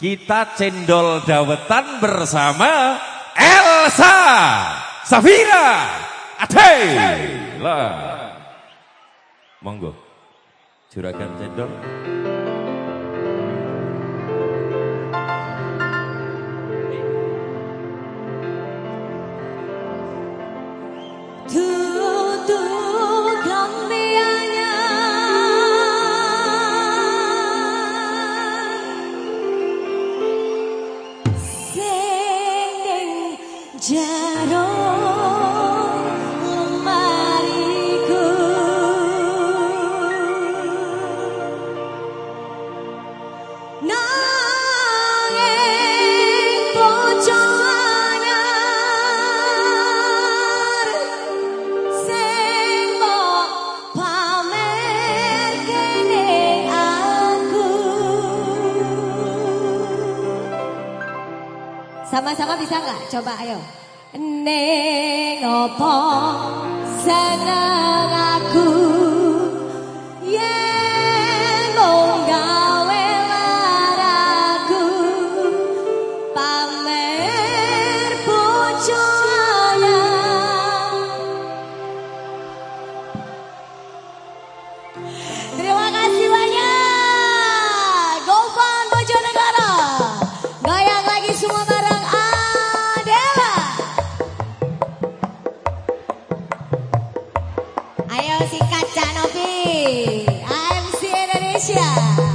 Kita cendol dawetan bersama Elsa Safira Adela. Monggo. Juragan cendol. Sama-sama bisa nggak? Coba ayo. Neng opo seneng aku. Yeah. Ayo sikat Canopi. AMC Indonesia.